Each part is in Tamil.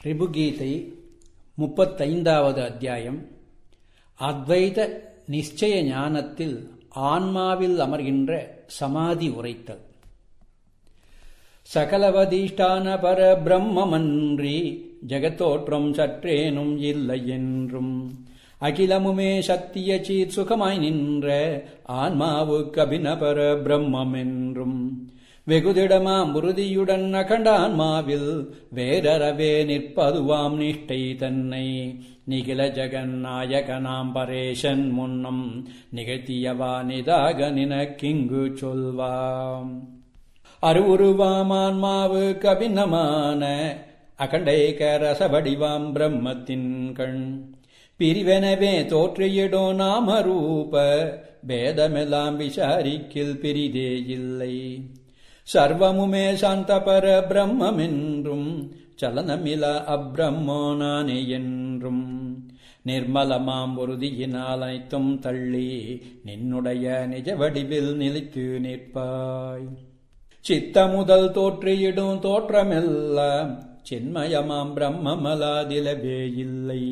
ரிபுகீதை முப்பத்தைந்தாவது அத்தியாயம் அத்வைத நிச்சய ஞானத்தில் ஆன்மாவில் அமர்கின்ற சமாதி உரைத்தல் சகலவதிஷ்டான பர பிரம்மமன்றி ஜெகத்தோற்றம் சற்றேனும் இல்லை என்றும் அகிலமுமே சத்திய சீர் சுகமாய் நின்ற ஆன்மாவுக்கு அபிநபர பிரம்மம் என்றும் வெகுதிடமாம் உறுதியுடன் அகண்ட ஆன்மாவில் வேறறவே நிற்பதுவாம் நிஷ்டை தன்னை. நிகில ஜெகநாயகனாம் பரேஷன் முன்னம் நிகழ்த்தியவா நிதாக நினக்கிங்கு சொல்வாம். அருவுருவாம் ஆன்மாவு கபின்னமான அகண்டைக ரசவடிவாம் பிரம்மத்தின் கண். பிரிவெனவே தோற்றியிடோ நாம ரூப பேதமெல்லாம் விசாரிக்கில் பிரிதே இல்லை. சர்வமுமே சாந்தபர பிரம்மென்றும் சலனமில அப்பிரம்மோ நானே என்றும். நிர்மலமாம் உறுதியினால் அனைத்தும் தள்ளி நின்னுடைய நிஜ வடிவில் நிலைத்து நிற்பாய். சித்த முதல் தோற்றியிடும் தோற்றமெல்லாம் சின்மயமாம் பிரம்மமலாதிலவே இல்லை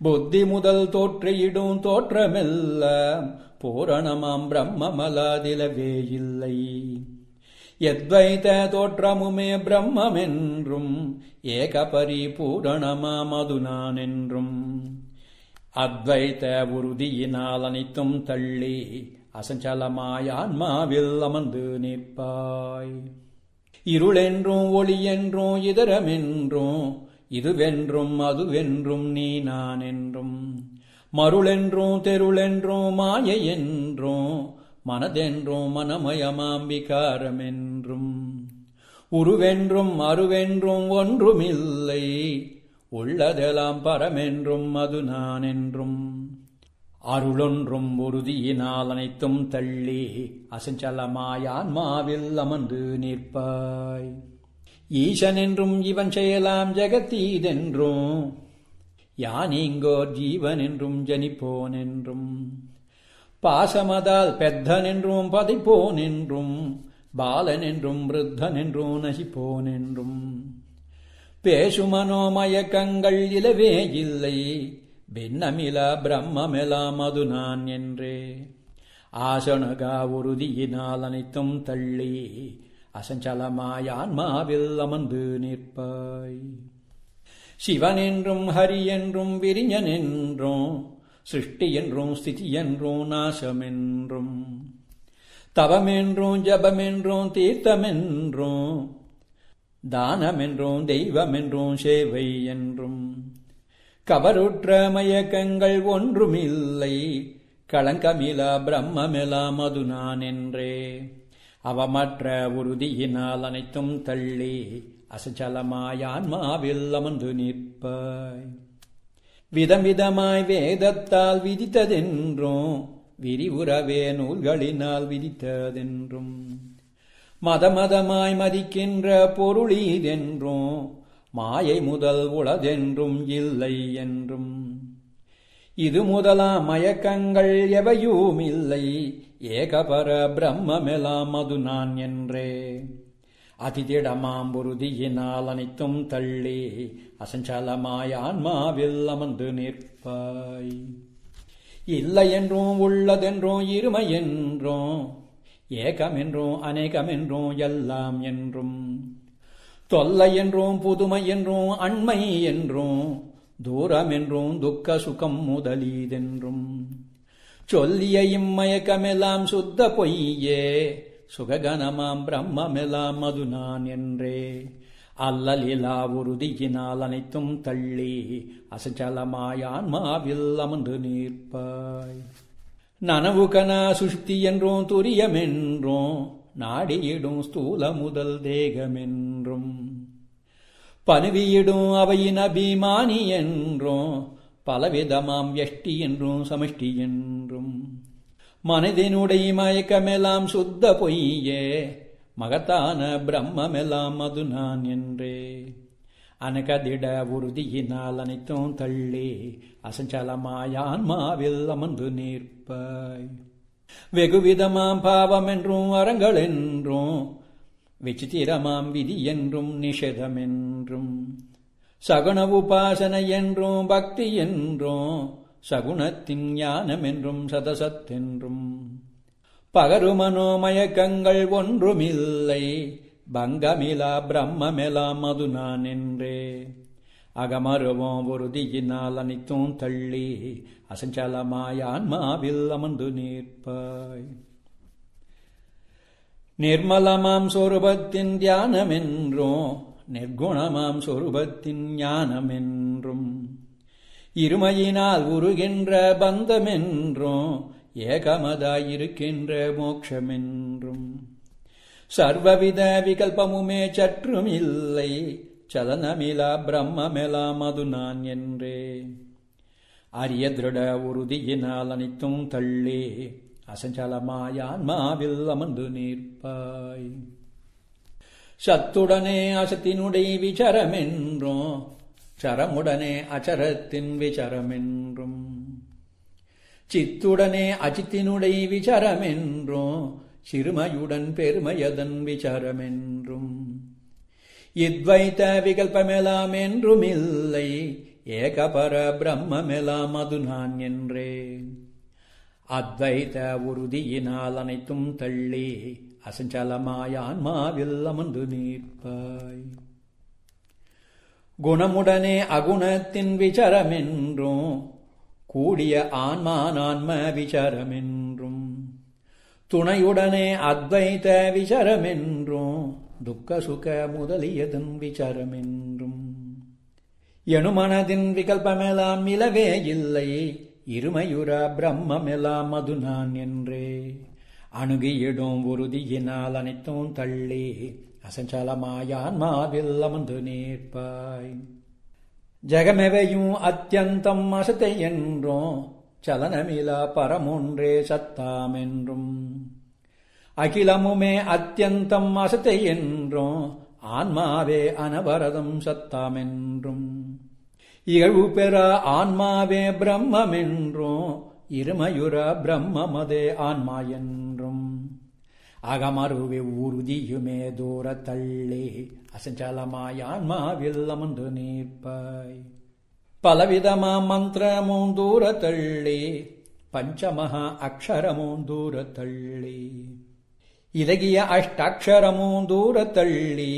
புத்தி முதல் தோற்றியிடும் தோற்றமெல்லாம் பூரணமாம் பிரம்மமலாதிலவே இல்லை எத்வைத தோற்றமுமே பிரம்மென்றும் ஏக பரிபூரணமாம் அது நான் என்றும் அத்வைத உறுதியினால் அனைத்தும் தள்ளி அசஞ்சலமாய் ஆன்மாவில் அமர்ந்து நிற்பாய். இருளென்றும் ஒளியென்றும் இதரமென்றும் இதுவென்றும் அதுவென்றும் நீ நான் என்றும் மருளென்றும் தெருளென்றும் மாய என்றும் மனதென்றும் மனமயமாம்பிகாரமென்றும் உருவென்றும் அருவென்றும் ஒன்றுமில்லை உள்ளதெல்லாம் பரமென்றும் அது நான் என்றும் அருளொன்றும் உறுதியினால் அனைத்தும் தள்ளி அசஞ்சலமாய் ஆன்மாவில் அமர்ந்து நிற்பாய். ஈசன் என்றும் இவன் செய்யலாம் ஜெகத்தீதென்றும் யான் இங்கோர் ஜீவன் என்றும் ஜனிப்போன் என்றும் பாசமதால் பெத்தன் என்றும் பதிப்போன் என்றும் பாலன் என்றும் விருத்தன் என்றும் நசிப்போன் பேசுமனோமயக்கங்கள் இலவே இல்லை பின்னமில பிரம்மெலாம் அது நான் என்றே. ஆசனகா உறுதியினால் அனைத்தும் தள்ளி அசஞ்சலமாய் ஆன்மாவில் அமர்ந்து நிற்பாய். சிவன் என்றும் ஹரி என்றும் விரிஞன் என்றும் சிருஷ்டி என்றும் ஸ்திதி என்றும் நாசமென்றும். தவமென்றும் ஜபமென்றும் தீர்த்தமென்றும். தானமென்றும் தெய்வமென்றும் சேவை என்றும். கவருற்ற மயக்கங்கள் ஒன்றுமில்லை. களங்கமிலா பிரம்மெலாம் மது நான் என்றே. அவமற்ற உறுதியினால் அனைத்தும் தள்ளி அசச்சலமாய் ஆன்மாவில் அமர்ந்து நிற்பாய் விதமிதமாய் வேதத்தால் விதித்ததென்றும் விரிவுறவே நூல்களினால் விதித்ததென்றும். மதமதமாய் மதிக்கின்ற பொருளீதென்றும் மாயை முதல் உளதென்றும் இல்லை என்றும். இது முதலாம் மயக்கங்கள் எவையும் இல்லை ஏகபர பிரம்மெலாம் அது நான் என்றே. அதிதிடமாம் உறுதியினால் அனைத்தும் தள்ளி அசஞ்சலமாய் ஆன்மாவில் அமர்ந்து நிற்பாய். இல்லை என்றும் உள்ளதென்றும் இருமை என்றும் அநேகம் என்றும் எல்லாம் என்றும் தொல்லை என்றும் புதுமை என்றும் அண்மை என்றும் தூரம் என்றும் துக்க சுகம் முதலீதென்றும். சொல்லிய இம்மயக்கமெல்லாம் சுத்த பொய்யே சுககனமாம் பிரம்மெல்லாம் அது நான் என்றே. அல்லலிலா உறுதியினால் அனைத்தும் தள்ளி அசச்சலமாய் ஆன்மாவில் அமர்ந்து நிற்பாய். நனவு கனா சுஷ்டி என்றும் துரியமென்றும் நாடியிடும் ஸ்தூல முதல் தேகமென்றும். பனுவியிடும் அவையின் அபிமானி என்றும் பலவிதமாம் எஷ்டி என்றும் சமஷ்டி என்றும். மனதினுடைய மயக்கமெல்லாம் சுத்த பொய்யே மகத்தான பிரம்மெல்லாம் அது நான் என்றே. அனகதிட உறுதியினால் அனைத்தும் தள்ளி அசஞ்சலமாயான்மாவில் அமர்ந்து நிற்பாய். வெகுவிதமாம் பாவம் என்றும் அறங்கள் என்றும் விசித்திரமாம் விதி என்றும் நிஷேதமென்றும் சகுண உபாசனை என்றும் பக்தி என்றும் சகுணத்தின் ஞானம் என்றும் சதசத்தென்றும் பகரு மனோமயக்கங்கள் ஒன்றுமில்லை. பங்கமிலா பிரம்மெலாம் மது நான் என்றே அகமருவோம் உறுதியினால் அனைத்தும் தள்ளி அசஞ்சலமாய் ஆன்மாவில் அமர்ந்து நிற்பாய். நிர்மலமாம் சொரூபத்தின் தியானமென்றும் நிர்குணமாம் சொரூபத்தின் ஞானமென்றும். இருமையினால் உருகின்ற பந்தமென்றும் ஏகமதாயிருக்கின்ற மோட்சமென்றும் சர்வவித விகல்பமுமே சற்றும் இல்லை. சலனமிலா பிரம்மெலாம் அது நான் என்றே. அரிய திருட உறுதியினால் அனைத்தும் தள்ளி. அசஞ்சலமாயான்மாவில் அமர்ந்து நிற்பாய். சத்துடனே அசத்தினுடைய விசாரமென்றும் சரமுடனே அச்சரத்தின் விசாரமென்றும். சித்துடனே அஜித்தினுடைய விசாரமென்றும் சிறுமையுடன் பெருமையதன் விசாரமென்றும். இத்வைத்த விகல்பமெலாம் என்றும் இல்லை ஏகபர பிரம்மெலாம் அது நான் என்றேன். அத்வைத உறுதியினால் அனைத்தும் தள்ளி அசஞ்சலமாய் ஆன்மாவில் அமர்ந்து நீர்ப்பாய் குணமுடனே அகுணத்தின் விசாரமென்றும் கூடிய ஆன்மானான்ம விசரமென்றும் துணையுடனே அத்வைத விசரமென்றும் துக்க சுக முதலியதன் விசரமென்றும். எனுமனதின் விகல்பமெல்லாம் இலவே இல்லை இருமையுற பிரம்மெல்லாம் அது நான் என்றே. அணுகியிடும் உறுதியினால் அனைத்தும் தள்ளி அசஞ்சலமாயான் மாவில் அமர்ந்து நேர்ப்பாய் ஜெகமெவையும் அத்தியந்தம் அசத்தை என்றும் சலனமிலா பரமொன்றே சத்தாம் என்றும். அகிலமுமே அத்தியந்தம் அசத்தை என்றும் ஆன்மாவே அனவரதம் சத்தாமென்றும் இகழ்வு பெற ஆன்மாவே பிரம்மென்றும் இருமயுர பிரம்மமதே ஆன்மா என்றும் அகமருவே ஊர்தியுமே தூர தள்ளி அசஞ்சலமாய் ஆன்மாவில் அமர்ந்து நிற்பாய் பலவிதமா மந்திரமும் தூர தள்ளி பஞ்சமகா அக்ஷரமும் தூர தள்ளி இலகிய அஷ்டாட்சரமும் தூர தள்ளி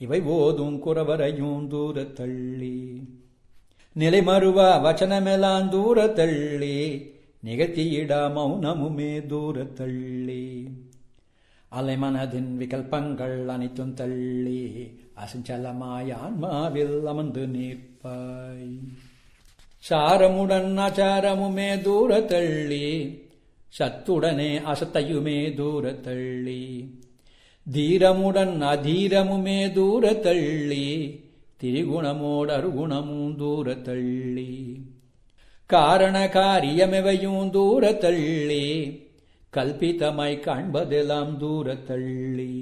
இவை ஓதும் குறவரையும் தூர தள்ளி நிலைமருவ வச்சனமெல்லாம் தூர தள்ளி நிகழ்த்தியிட மௌனமுமே தூர தள்ளி அலைமனதின் விகல்பங்கள் அனைத்தும் தள்ளி அசஞ்சலமாய் ஆன்மாவில் அமர்ந்து நிற்பாய். சாரமுடன் அச்சாரமுமே தூர தள்ளி சத்துடனே அசத்தையுமே தூர தள்ளி. தீரமுடன் அதீரமுமே தூர தள்ளி திரிகுணமோடு அருகுணமும் தூர தள்ளி. காரண காரியமெவையும் தூர தள்ளி கல்பிதமாய் காண்பதெல்லாம் தூர தள்ளி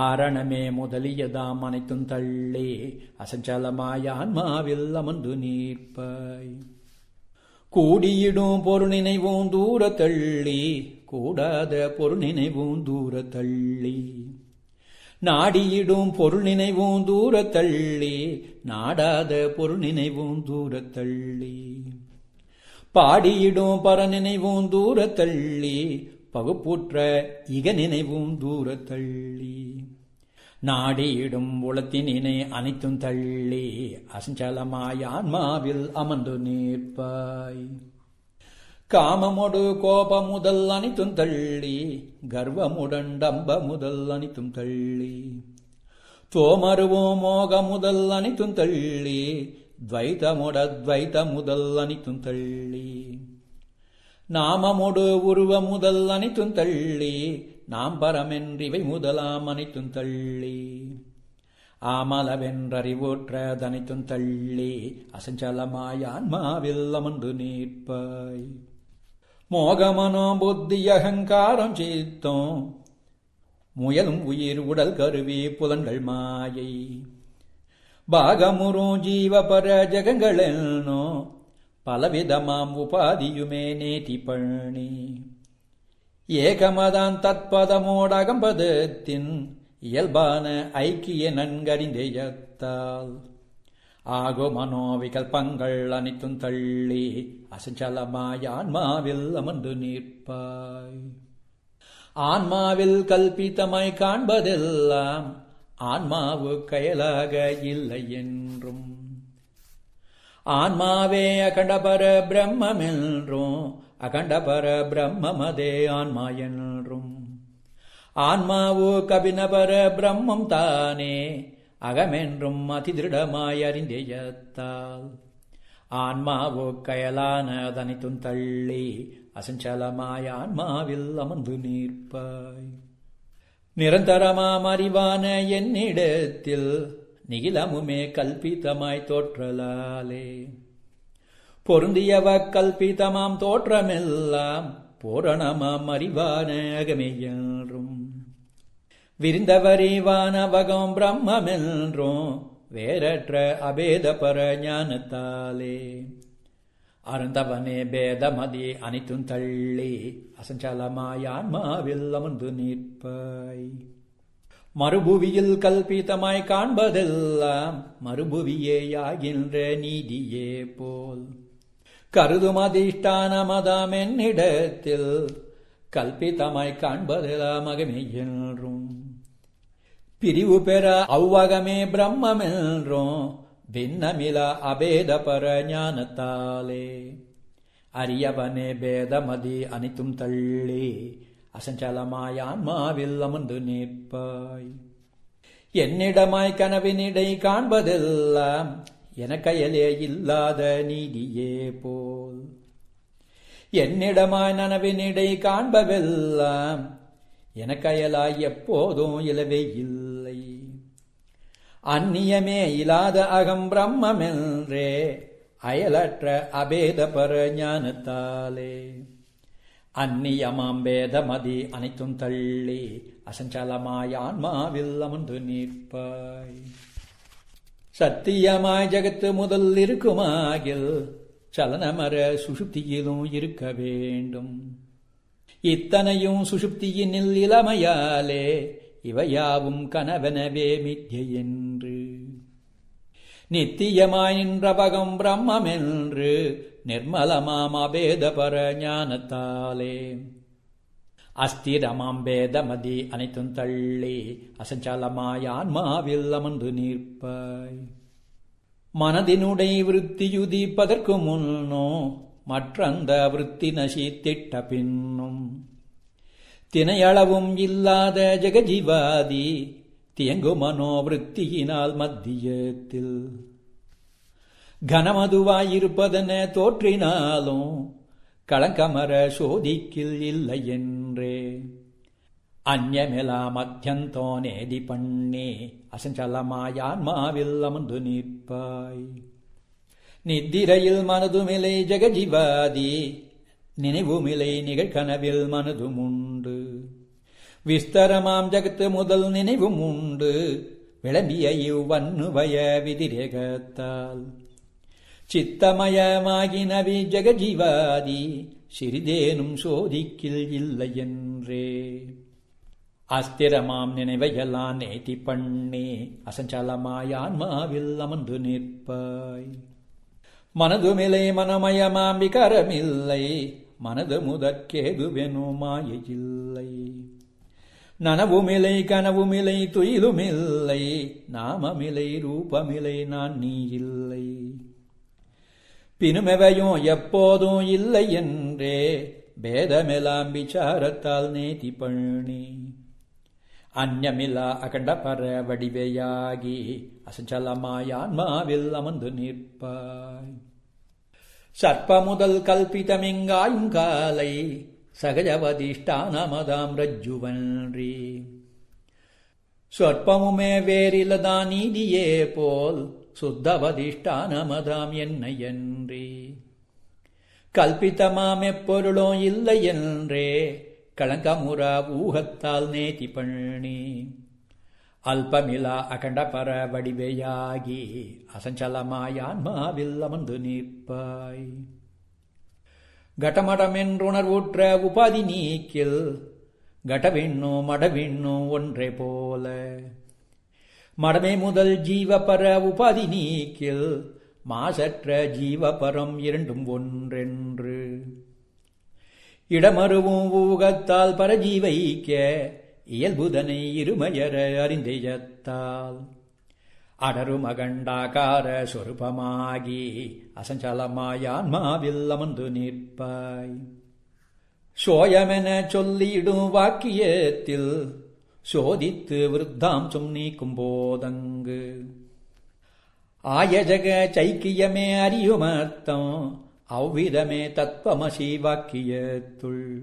ஆரணமே முதலியதாம் அனைத்தும் தள்ளி அசஞ்சலமாய் ஆன்மாவில் அமர்ந்து நீர்ப்பாய் கூடியிடும் பொருள் நினைவும் தூர தள்ளி கூடாத பொருள் நினைவும் தூர தள்ளி நாடியிடும் பொருள் நினைவும் தூர தள்ளி நாடாத பொருள் நினைவும் தூர தள்ளி பாடியிடும் பர நினைவும் தூர தள்ளி பகுப்புற்ற இக நினைவும் தூர தள்ளி நாடியிடும் உளத்தினை அனைத்தும் தள்ளி அசஞ்சலமாய் ஆன்மாவில் அமர்ந்து நிற்பாய். காமமொடு கோப முதல் அனைத்தும் தள்ளி கர்வமுடன் டம்ப முதல் அனைத்தும் தள்ளி. தோமருவோ மோக முதல் அனைத்தும் தள்ளி துவைதமுட துவைத முதல் அனைத்தும் தள்ளி. நாமமொடு உருவ முதல் அனைத்தும் தள்ளி. நாம் பரமென்றிவை முதலாம் அனைத்தும் தள்ளி. ஆமலவென்றறிவுற்றதனைத்தும் தள்ளி. அசஞ்சலமாய் ஆன்மாவில் நீட்பாய் மோகமனோ புத்தி அகங்காரம் சித்தம் முயலும் உயிர் உடல் கருவி புலன்கள் மாயை. பாகமுறும் ஜீவபர ஜகங்களென்னோ பலவிதமாம் உபாதியுமே நேதி பழனி. ஏகமதான் தத்பதமோடகம்பதத்தின் இயல்பான ஐக்கிய நன்கறிந்தெய்யத்தால். ஆகோ மனோவிகல்பங்கள் அனைத்தும் தள்ளி அசஞ்சலமாய் ஆன்மாவில் அமர்ந்து நிற்பாய். ஆன்மாவில் கல்பித்தமாய் காண்பதெல்லாம் ஆன்மாவு கயலாக இல்லை என்றும். ஆன்மாவே அகண்டபர பிரம்மென்றும் அகண்டபர பிரம்மமதே ஆன்மா என்றும். ஆன்மாவு கபினபர பிரம்மம் தானே அகமென்றும் அதிதிருடமாய் அறிந்தேயத்தால். ஆன்மாவோ கயலானதனைத்தும் தள்ளி அசஞ்சலமாய் ஆன்மாவில் அமர்ந்து நிற்பாய். நிரந்தரமாம் அறிவான என்னிடத்தில் நிகிலமுமே கல்பிதமாய் தோற்றலாலே. பொருந்தியவ கல்பிதமாம் தோற்றமெல்லாம் பூரணமாம் அறிவான அகமையன்றும். விரிந்தவரிவானவகம் பிரம்மென்றும் வேறற்ற அபேதபர ஞானத்தாலே. அருந்தவனே பேதமதி அனைத்தும் தள்ளி அசஞ்சலமாயான்மாவில் அமர்ந்து நிற்பாய். மறுபுவியில் கல்பித்தமாய் காண்பதெல்லாம் மறுபுவியேயாகின்ற நீதியே போல். கருதும் அதிஷ்டானமதாம் என்னிடத்தில் கல்பித்தமாய் காண்பதெல்லாம் அகமையென்றும் பிரிவு பெற அவ்வகமே பிரம்மென்றும் பின்னமில அபேதபர ஞானத்தாலே அரியவனே பேதமதி அனைத்தும் தள்ளி அசஞ்சலமாய் ஆன்மாவில் அமர்ந்து நிற்பாய். என்னிடமாய் கனவினிடை காண்பதெல்லாம் என எனக்கையலே இல்லாத நீதியே போல். என்னிடமாய் நனவினிடை காண்பவெல்லாம் கையலாய் எப்போதும் இலவே இல்லை. அந்நியமே இலாத அகம் பிரம்மென்றே அயலற்ற அபேத பர ஞானத்தாலே அந்நியமாம் பேதமதி அனைத்தும் தள்ளி அசஞ்சலமாய் ஆன்மாவில் அமர்ந்து நிற்பாய். சத்தியமாய் ஜகத்து முதல் இருக்குமாகில் சலனமர சுசுப்தியிலும் இருக்க வேண்டும். இத்தனையும் சுசுப்தியினில் இளமையாலே இவையாவும் கனவெனவே மித்யை என்று நித்தியமாய் நின்றபகம் பிரம்மென்று நிர்மலமாம் அபேதபர ஞானத்தாலே. அஸ்திரமாம் பேதமதி அனைத்தும் தள்ளி அசஞ்சலமாய் ஆன்மாவில் அமர்ந்து நிற்பாய். மனதினுடைய விருத்தியுதிப்பதற்கு முன்னோ மற்றந்த விருத்தி நசித்திட்ட பின்னும் தினையளவும் இல்லாத ஜெகஜீவாதி தியங்கு மனோவிருத்தியினால் மத்தியத்தில். கனமதுவாயிருப்பதென தோற்றினாலும் களங்கமர சோதிக்கில் இல்லை என்றே அந்யமெலாம் அத்தியந்தோ நேதி பண்ணி அசஞ்சலமாயான்மாவில் அமர்ந்து நிற்பாய். நித்திரையில் மனதுமிலை ஜெகஜீவாதி நினைவுமிலை நிகழ்கனவில் மனதுமுன் விஸ்தரமாம் ஜகத்து முதல் நினைவும் உண்டு. விளம்பிய இவ்வன்னுவய விதிரேகத்தால். சித்தமயமாகினவி ஜெகஜீவாதி சிறிதேனும் சோதிக்கில் இல்லை என்றே அஸ்திரமாம் நினைவையெல்லாம் நேத்தி பண்ணே அசஞ்சலமாயான்மாவில் அமர்ந்து நிற்பாய். மனதுமில்லை மனமயமாம் விகாரமில்லை மனது முதற்கேதுவெனோ மாயையில்லை. நனவுமிலை கனவுமிலை துயிலுமில்லை. நாமமிலை ரூபமிலை நான் நீ இல்லை பினுமெவையும் எப்போதும் இல்லை என்றே பேதமெலாம் விசாரத்தால் நேதி பண்ணி அகண்ட பர வடிவையாகி அசஞ்சலமாயான்மாவில் அமர்ந்து நிற்பாய். சர்ப்ப முதல் கல்பிதமிங்காயும் காலை சகஜவதிஷ்டானமதாம் ரஜ்ஜுவன்றி. சொற்பமுமே வேறிலதான் நீதியே போல் சுத்தவதிஷ்டானமதாம் என்னை என்றே கல்பித்தமாம் எப்பொருளும் இல்லை என்றே களங்கமுறா ஊகத்தால் நேதி பண்ணி. அல்பமிலா அகண்டபர வடிவையாகி அசஞ்சலமாயான்மாவில் அமர்ந்து நிற்பாய். கடமடமென்றுணர்வுற்ற உபாதி நீக்கில் கடவிண்ணோ மடவிண்ணோ ஒன்றே போல. மடமே முதல் ஜீவபர உபாதி நீக்கில் மாசற்ற ஜீவபரம் இரண்டும் ஒன்றென்று. இடமருவும் ஊகத்தால் பரஜீவைக்க இயல்புதனை இருமையர அறிந்தெய்யத்தால். அடரும் அகண்டாகார சொருபமாகி அசஞ்சலமாய் அமர்ந்து நிற்பாய். சோயமென சொல்லிடும் வாக்கியத்தில் சோதித்து விருத்தாம் விருத்தாம்சம் நீக்கும் போதங்கு. ஆயஜக சைக்கியமே அறியுமர்த்தம் அவ்விதமே தத்வமசி வாக்கியத்துள்.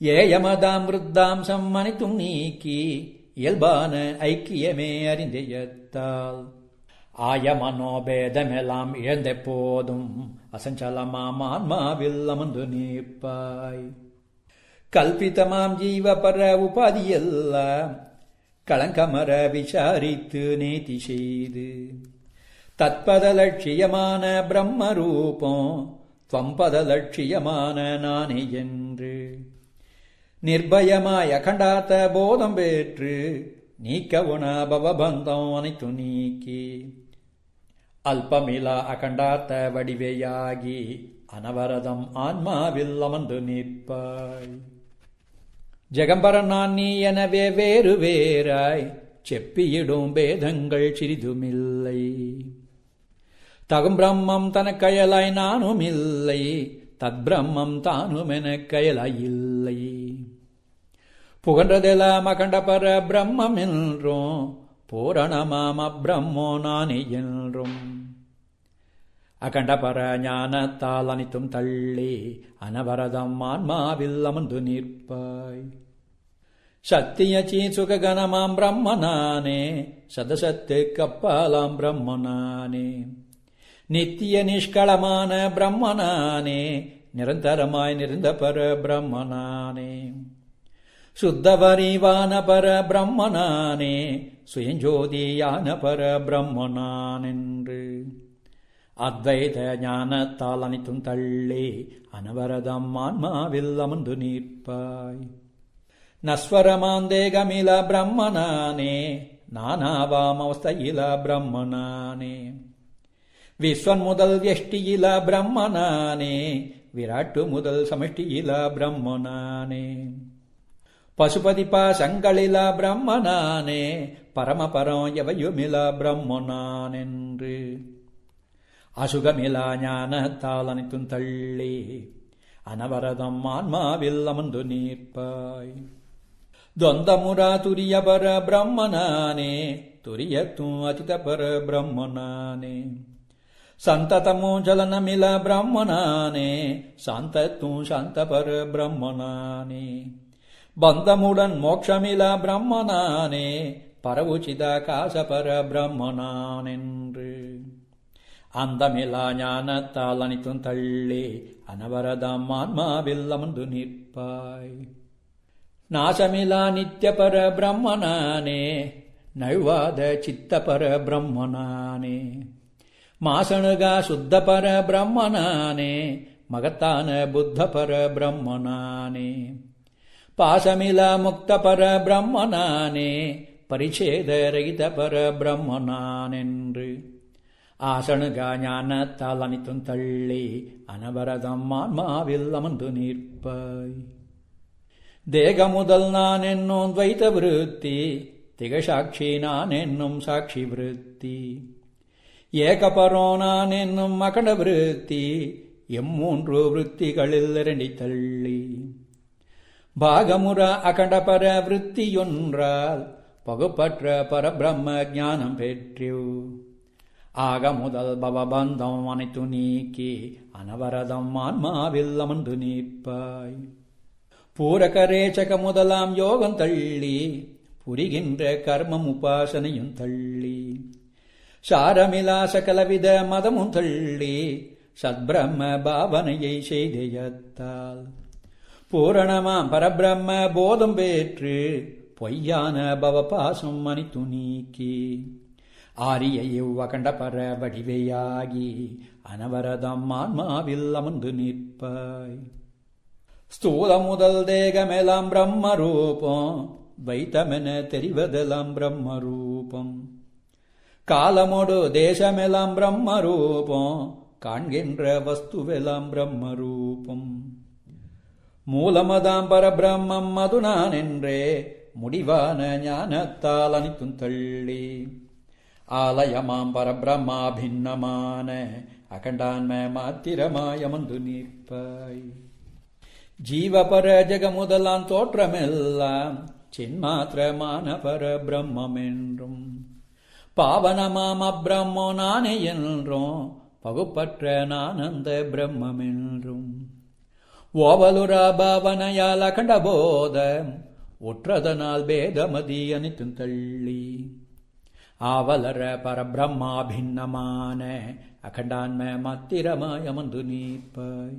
ஏயமதாம் விருத்தாம் அனைத்தும் நீக்கி இயல்பான ஐக்கியமே அறிந்தெய்யத்தால். ஆய மனோபேதமெல்லாம் இழந்த போதும் அசஞ்சலமாம் ஆன்மாவில் அமர்ந்து நீப்பாய். கல்பிதமாம் ஜீவபர உபாதியெல்லாம் களங்கமர விசாரித்து நேதி செய்து. தத்பத லட்சியமான பிரம்ம ரூபம் துவம்பத லட்சியமான நானே என்று. நிர்பயமாய் அகண்டாத்த போதம் பெற்று நீக்க உண பவபந்தம் அனைத்து நீக்கி. அல்பமிலா அகண்டார்த்த வடிவேயாகி அனவரதம் ஆன்மாவில் அமர்ந்து நிற்பாய். ஜெகம்பரன் நான் நீ எனவே வேறு வேறாய் செப்பியிடும் பேதங்கள் சிறிதுமில்லை. தகும் பிரம்மம் தனக்கயலாய் நானும் இல்லை தத் பிரம்மம் தானும் எனக் கயலாய் இல்லை புகன்றதெல்லாம் அகண்ட பர பிரம்மம் என்றோம் பூரணமாம பிரம்மோ நானே என்றும் அகண்ட பர ஞானத்தால் அனைத்தும் தள்ளி அனவரதம் ஆன்மாவில் அமர்ந்து நிற்பாய். சத்தியச்சி சுககணமாம் பிரம்மனானே. சதசத்து கப்பாலாம் பிரம்மனானே நித்திய நிஷ்களமான பிரம்மனானே நிரந்தரமாய் நிறந்த பர பிரம்மனானே சுத்தவரிவான பர பிரம்மனானே சுயஞ்சோதியான பர பிரம்மனானென்று அத்வைத ஞானத்தால் அனைத்தும் தள்ளி அனவரதம் ஆன்மாவில் அமர்ந்து நிற்பாய் நஸ்வரமாந்தேகமில பிரம்மனானே நானாவாம் அவஸ்தையில பிரம்மனானே விஸ்வன் முதல் வியஷ்டியில பிரம்மனானே விராட்டு முதல் சமஷ்டியில பிரம்மனானே பசுபதி சங்களிலா பிரம்மனானே பரமபரம் எவையுமில பிரம்மனானென்று. அசுகமிலா ஞானத்தால் அனைத்தும் தள்ளி அனவரதம் ஆன்மாவில் அமர்ந்து நீர்ப்பாய் தொந்தமுரா துரியபர பிரம்மனானே துரியத்தும் அதிதபர பிரம்மனானே. சந்ததமோ ஜலனமில பிரம்மனானே சாந்தத்தும் சாந்தபர பிரம்மனானே. பந்தமுடன் மோட்சமில பிரம்மனானே பரவுச்சித காசபர பிரம்மனானென்று. அந்தமிலா ஞானத்தால் அனைத்தும் தள்ளி அனவரதம் ஆன்மாவில் அமர்ந்து நிற்பாய். நாசமிலா நித்தியபர பிரம்மனானே நழுவாத சித்தபர பிரம்மனானே. மாசணுகா சுத்தபர பிரம்மனானே மகத்தான புத்தபர பிரம்மனானே. பாசமிலா முக்த பர பிரம்மனானே பரிச்சேத ரகித பர பிரம்மனானென்று ஆசணுகா ஞானத்தால் அனைத்தும் தள்ளி அனவரதம் ஆன்மாவில் அமர்ந்து நிற்பாய். தேக முதல் நான் என்னும் துவைத்த விருத்தி திகசாட்சி நான் என்னும் சாட்சி விருத்தி ஏகபரோ நான் என்னும் அகண்ட விருத்தி எம்மூன்று விருத்திகளில் இரண்டி தள்ளி. பாகமுற அகண்டபர விற்த்தியொன்றால் பகுப்பற்ற பரபிரம்ம ஞானம் பெற்று ஆக முதல் பவபந்தம் அனைத்து நீக்கி அனவரதம் ஆன்மாவில் அமர்ந்து நீப்பாய் பூரகரேச்சக முதலாம் யோகம் தள்ளி புரிகின்ற கர்மம் உபாசனையும் தள்ளி. சாரமிலா சகலவித மதமும் தள்ளி சத்பிரம்ம பாவனையை செய்தயத்தால் பூரணமாம் பரபிரம்ம போதம் பெற்று பொய்யான பவபாசம் மணித்து நீக்கி. ஆரிய இவ்வகண்ட பர வடிவையாகி அனவரதம் ஆன்மாவில் அமர்ந்து நிற்பாய். ஸ்தூல முதல் தேகமெலாம் பிரம்ம ரூபம் வைத்தமென தெரிவதெல்லாம் பிரம்ம ரூபம் காலமோடு தேசமெலாம் பிரம்ம ரூபம் காண்கின்ற வஸ்துவெலாம் பிரம்ம ரூபம் மூலமதாம் பரபிரம்மம் அது நான் என்றே முடிவான ஞானத்தால் அனைத்தும் தள்ளி. ஆலயமாம் பரபிரம்மா பின்னமான அகண்டான்ம மாத்திரமாயமந்து நிற்பாய். ஜீவபர ஜெக முதலாம் தோற்றமெல்லாம் சின்மாத்திரமான பரபிரம்மம் என்றும் பாவனமாம் அப்பிரம்மோ நானே என்றும் பகுப்பற்ற நானந்த பிரம்மம் என்றும் ஓவலுரா பாவனையால் அகண்ட போத உற்றதனால் பேதமதி அனைத்தும் தள்ளி ஆவலர பரபிரம்மா பின்னமான அகண்டான்ம மாத்திரமாய் அமர்ந்து நீப்பாய்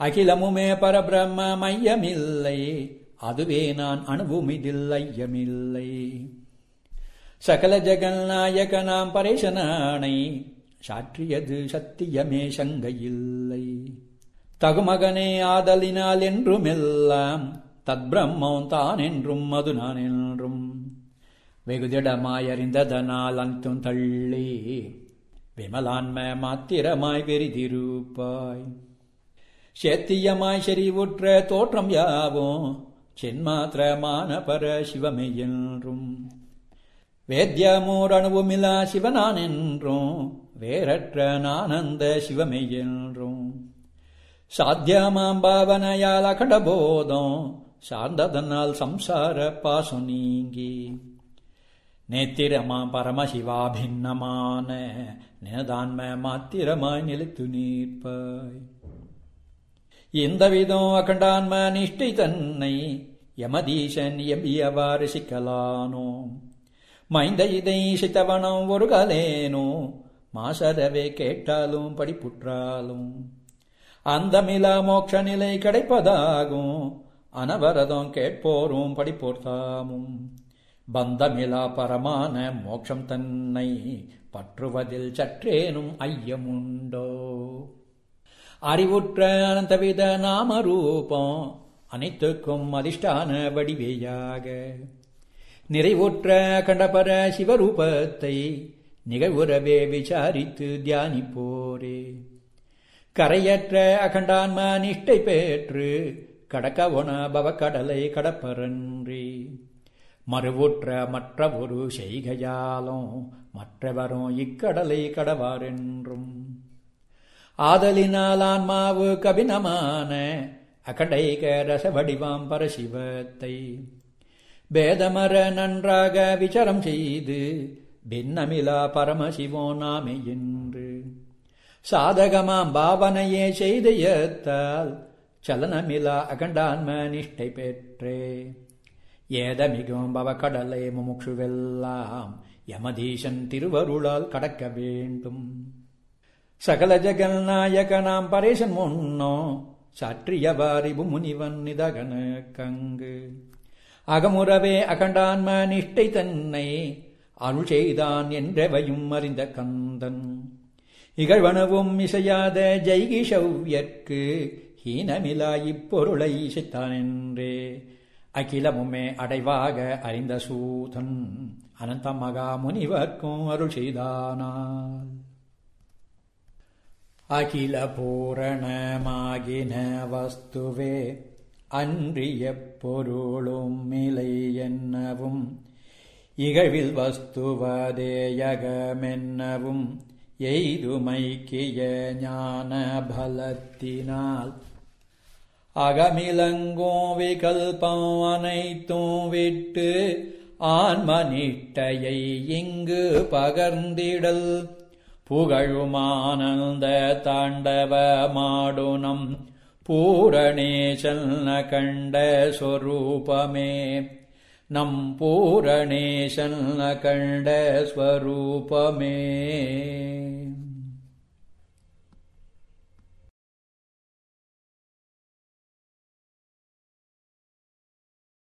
அகிலமுமே பரபிரம்ம மையமில்லை அதுவே நான் அணுவுமிதில் ஐயமில்லை சகல ஜெகநாயக நாம் பரேசனானை சாற்றியது சத்தியமே சங்கையில்லை. தகுமகனே ஆதலினால் என்றும் எல்லாம் தத் பிரம்மம் தான் என்றும். அது நான் என்றும் வெகுதிடமாயறிந்ததனால் அனைத்தும் தள்ளி விமலான்ம மாத்திரமாய் வெறிதிருப்பாய் சேத்தியமாய் செறிவுற்ற தோற்றம் யாவும் சென்மாத்திரமான பர சிவமே என்றும். வேத்யமோர் அணுவுமிலா சிவனான் என்றும் வேறற்ற நானந்த சிவமே என்றும். சாத்தியமாம் பாவனையால் அகடபோதம். சார்ந்ததனால் சம்சார பாசு நீங்கி. நேத்திரமாம் பரமசிவாபின்னமான நினதான்ம மாத்திரமாய் நிலைத்து நீர்ப்பாய் இந்த விதம் அகண்டான்ம நிஷ்டை தன்னை யமதீசன் எம்பியவாறு சிக்கலானோ? மைந்த இதை சித்தவனம் ஒரு கலேனோ மாசரவே கேட்டாலும் படிப்புற்றாலும். அந்தமிலா மோட்ச நிலை கிடைப்பதாகும். அனவரதம் கேட்போரும் படிப்போர்த்தாமும் பந்தமிலா பரமான மோட்சம் தன்னை பற்றுவதில் சற்றேனும் ஐயமுண்டோ. அறிவுற்ற அனந்தவித நாம ரூபம் அனைத்துக்கும் அதிஷ்டான வடிவேயாக. நிறைவுற்ற கண்டபர சிவரூபத்தை நிகழ்வுறவே விசாரித்து தியானிப்போரே. கரையற்ற அகண்டான்மா நிஷ்டை பெற்று கடக்கவன கடலை கடப்பரன்றி மறுவுற்ற மற்ற ஒரு செய்கையாலும் மற்றவரும் இக்கடலை கடவாரென்றும். ஆதலினால் ஆன்மாவு கபினமான அகண்டைக ரச வடிவாம் பரசிவத்தை. பேதமர நன்றாக விசாரம் செய்து பின்னமிலா பரமசிவோ நாமே என்று. சாதகமாம் பாவனையே செய்து ஏத்தால் சலனமிலா அகண்டான்ம நிஷ்டை பெற்றே. ஏதமிகும் கடலை முமுட்சுவெல்லாம் யமதீசன் திருவருளால் கடக்க வேண்டும். சகல ஜெகநாயக நாம் பரேசன் முன்னோ சாற்றியவாரிபு முனிவன் நிதகன கங்கு. அகமுறவே அகண்டான்ம நிஷ்டை தன்னை அருள் செய்தான் என்றவையும் அறிந்த கந்தன். இகழ்வனவும் இசையாத ஜெய்கிஷவ்யற்கு ஹீனமிலாயிப் பொருளை இசைத்தானென்றே. அகிலமுமே அடைவாக அறிந்த சூதன் அனந்த மகா முனிவர்க்கும் அருள் செய்தானால். அகில பூரணமாகின வஸ்துவே அன்றிய பொருளும் மிலை என்னவும். இகழ்வில் வஸ்துவதேயகமென்னவும் எய்துமைக்கிய ஞான பலத்தினால் அகமிலங்கும் விகல்பம் அனைத்தும் விட்டு ஆன்மனிட்டையை இங்கு பகர்ந்திடல். புகழுமானந்த தாண்டவ மாடுனம் பூரணேசன் கண்ட சொரூபமே. नम् नं पूरणेशन्नकण्डस्वरूपमे